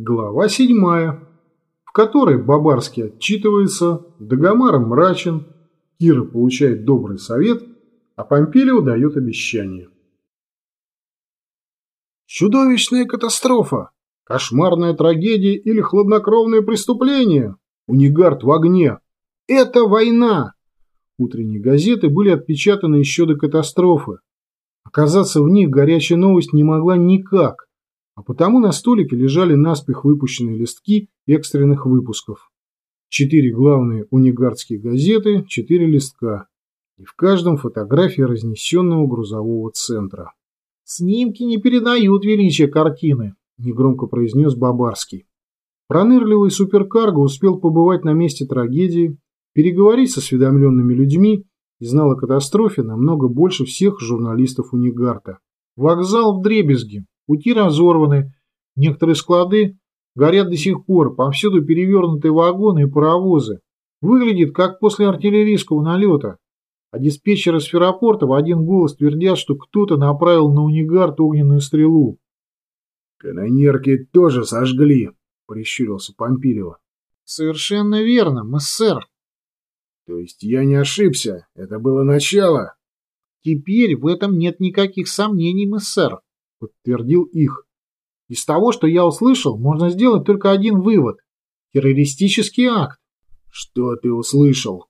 Глава седьмая, в которой Бабарский отчитывается, Дагомар мрачен, Кира получает добрый совет, а Помпилио дает обещание. Чудовищная катастрофа, кошмарная трагедия или хладнокровное преступление. Унигард в огне. Это война! Утренние газеты были отпечатаны еще до катастрофы. Оказаться в них горячая новость не могла никак а потому на столике лежали наспех выпущенные листки экстренных выпусков. Четыре главные унигардские газеты, четыре листка, и в каждом фотография разнесенного грузового центра. «Снимки не передают величие картины», – негромко произнес Бабарский. Пронырливый суперкарго успел побывать на месте трагедии, переговорить с осведомленными людьми и знал о катастрофе намного больше всех журналистов Унигарта. Вокзал в Дребезге, Пути разорваны, некоторые склады горят до сих пор, повсюду перевернутые вагоны и паровозы. Выглядит, как после артиллерийского налета. А диспетчеры с ферропорта в один голос твердят, что кто-то направил на унигард огненную стрелу. «Канонерки тоже сожгли», — прищурился Помпилева. «Совершенно верно, мессер». «То есть я не ошибся? Это было начало?» «Теперь в этом нет никаких сомнений, мессер подтвердил их. Из того, что я услышал, можно сделать только один вывод. Террористический акт. Что ты услышал?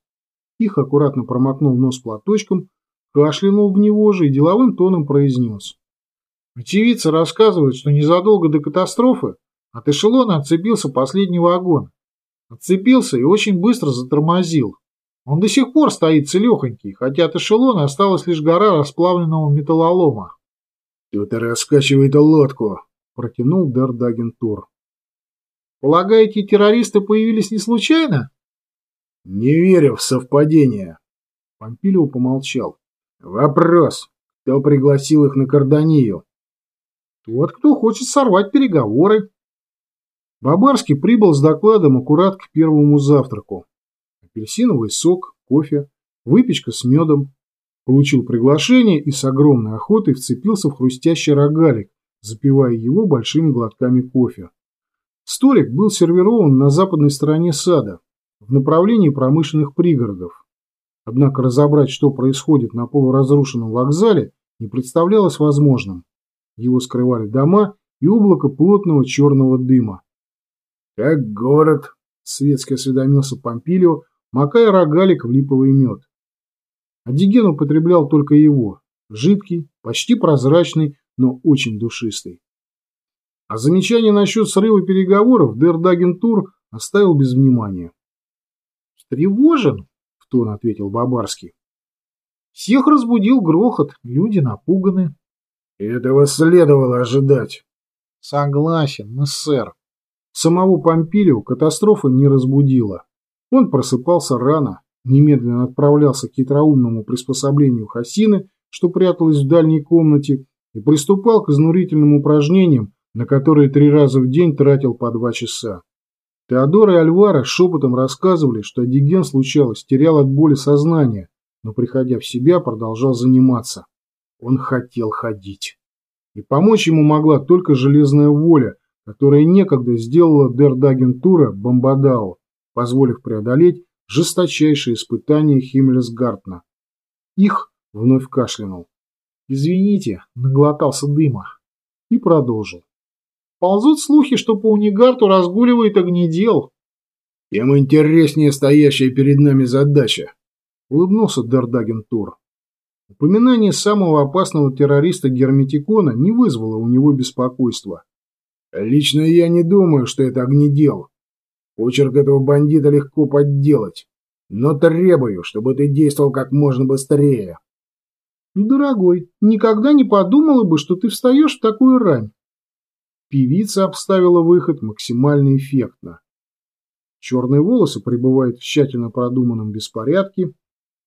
Их аккуратно промокнул нос платочком, кашлянул в него же и деловым тоном произнес. Очевидцы рассказывают, что незадолго до катастрофы от эшелона отцепился последний вагон. Отцепился и очень быстро затормозил. Он до сих пор стоит целехонький, хотя от эшелона осталась лишь гора расплавленного металлолома. «Кто-то раскачивает лодку», — протянул Дардагентур. «Полагаете, террористы появились не случайно?» «Не верю в совпадение». Помпилио помолчал. «Вопрос. Кто пригласил их на Карданию?» «Тот, кто хочет сорвать переговоры». Бабарский прибыл с докладом аккурат к первому завтраку. Апельсиновый сок, кофе, выпечка с медом, Получил приглашение и с огромной охотой вцепился в хрустящий рогалик, запивая его большими глотками кофе. Столик был сервирован на западной стороне сада, в направлении промышленных пригородов. Однако разобрать, что происходит на полуразрушенном вокзале, не представлялось возможным. Его скрывали дома и облако плотного черного дыма. «Как город!» — светски осведомился Помпилио, макая рогалик в липовый мед. Адиген употреблял только его, жидкий, почти прозрачный, но очень душистый. А замечание насчет срыва переговоров Дердагентур оставил без внимания. «Встревожен», — в тон ответил Бабарский. «Всех разбудил грохот, люди напуганы». «Этого следовало ожидать». «Согласен, сэр. Самого Помпилио катастрофа не разбудила. Он просыпался рано, немедленно отправлялся к хитроумному приспособлению Хасины, что пряталось в дальней комнате, и приступал к изнурительным упражнениям, на которые три раза в день тратил по два часа. Теодор и Альвара шепотом рассказывали, что Адиген случалось, терял от боли сознание, но, приходя в себя, продолжал заниматься. Он хотел ходить. И помочь ему могла только железная воля, которая некогда сделала Дердагентура Бомбадау, позволив преодолеть жесточайшее испытание Химмельсгартна. Их вновь кашлянул. «Извините, наглотался дыма». И продолжил. «Ползут слухи, что по Унигарту разгуливает огнедел». «Тем интереснее стоящая перед нами задача», — улыбнулся Дардаген Тур. Упоминание самого опасного террориста Герметикона не вызвало у него беспокойства. «Лично я не думаю, что это огнедел. Почерк этого бандита легко подделать. Но требую, чтобы ты действовал как можно быстрее. Дорогой, никогда не подумала бы, что ты встаешь в такую рань. Певица обставила выход максимально эффектно. Черные волосы пребывают в тщательно продуманном беспорядке,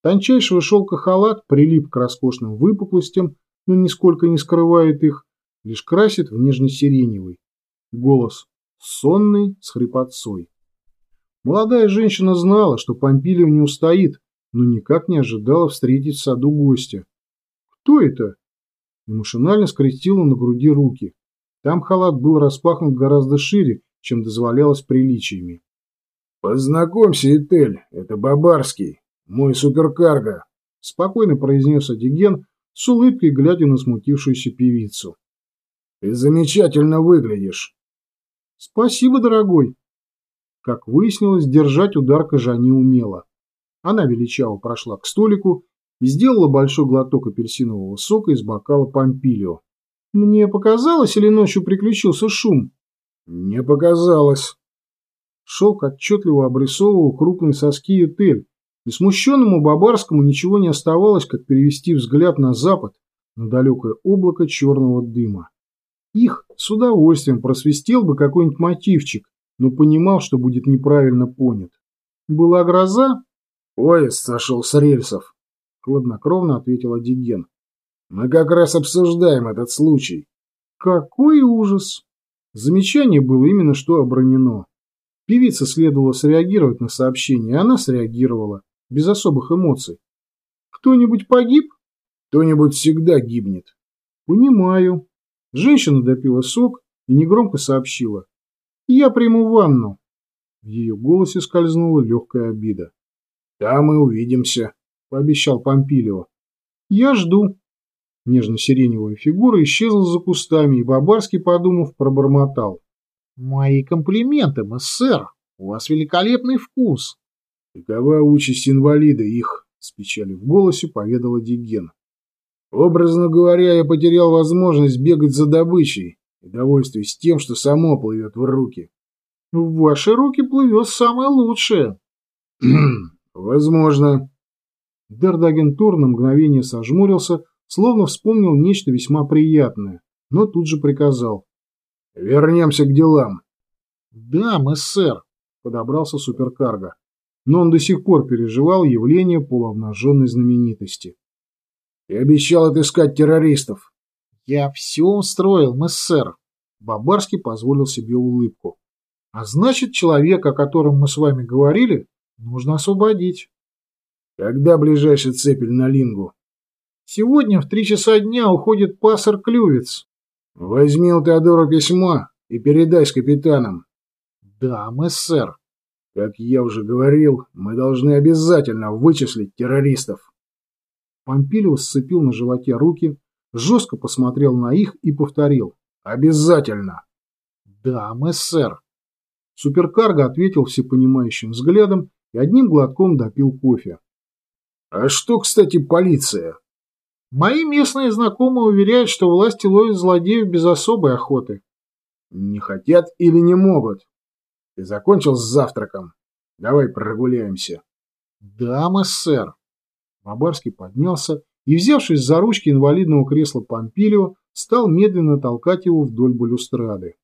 тончайшего шелка халат прилип к роскошным выпуклостям, но нисколько не скрывает их, лишь красит в нежно-сиреневый. Голос сонный с хрипотцой. Молодая женщина знала, что Помпилио не устоит, но никак не ожидала встретить в саду гостя. «Кто это?» И машинально скрестила на груди руки. Там халат был распахнут гораздо шире, чем дозволялось приличиями. «Познакомься, Этель, это Бабарский, мой суперкарго», — спокойно произнес Адиген, с улыбкой глядя на смутившуюся певицу. «Ты замечательно выглядишь». «Спасибо, дорогой». Как выяснилось, держать удар кожа не умела. Она величаво прошла к столику и сделала большой глоток апельсинового сока из бокала Помпилио. «Мне показалось, или ночью приключился шум?» «Не показалось». Шелк отчетливо обрисовывал крупные соски Этель, и смущенному Бабарскому ничего не оставалось, как перевести взгляд на запад, на далекое облако черного дыма. Их с удовольствием просвистел бы какой-нибудь мотивчик, но понимал, что будет неправильно понят. Была гроза? Поезд сошел с рельсов, хладнокровно ответил Адиген. Мы как раз обсуждаем этот случай. Какой ужас! Замечание было именно что обронено. Певице следовало среагировать на сообщение, она среагировала, без особых эмоций. Кто-нибудь погиб? Кто-нибудь всегда гибнет. Понимаю. Женщина допила сок и негромко сообщила. Я приму ванну. В ее голосе скользнула легкая обида. Там мы увидимся, пообещал Помпилио. Я жду. Нежно-сиреневая фигура исчезла за кустами, и Бабарский, подумав, пробормотал. «Мои комплименты, мессер. У вас великолепный вкус». «Такова участь инвалида их», — с печалью в голосе поведала Диген. «Образно говоря, я потерял возможность бегать за добычей и довольствуюсь тем, что само плывет в руки». «В ваши руки плывет самое лучшее». «Возможно». Дердагентур на мгновение сожмурился, словно вспомнил нечто весьма приятное, но тут же приказал. «Вернемся к делам». «Да, мессер», — подобрался суперкарго, но он до сих пор переживал явление полуобнаженной знаменитости. «Ты обещал отыскать террористов». «Я все устроил, мессер», — Бабарский позволил себе улыбку. «А значит, человека, о котором мы с вами говорили, нужно освободить». «Когда ближайший цепель на Лингу?» Сегодня в три часа дня уходит пассер Клювец. Возьми у Теодора письмо и передай с капитаном. Да, мы, сэр. Как я уже говорил, мы должны обязательно вычислить террористов. Помпилио сцепил на животе руки, жестко посмотрел на их и повторил. Обязательно. Да, мы, сэр. Суперкарго ответил всепонимающим взглядом и одним глотком допил кофе. А что, кстати, полиция? Мои местные знакомые уверяют, что власти ловят злодеев без особой охоты. Не хотят или не могут? Ты закончил с завтраком? Давай прогуляемся. Да, сэр. Бабарский поднялся и, взявшись за ручки инвалидного кресла Помпилио, стал медленно толкать его вдоль балюстрады.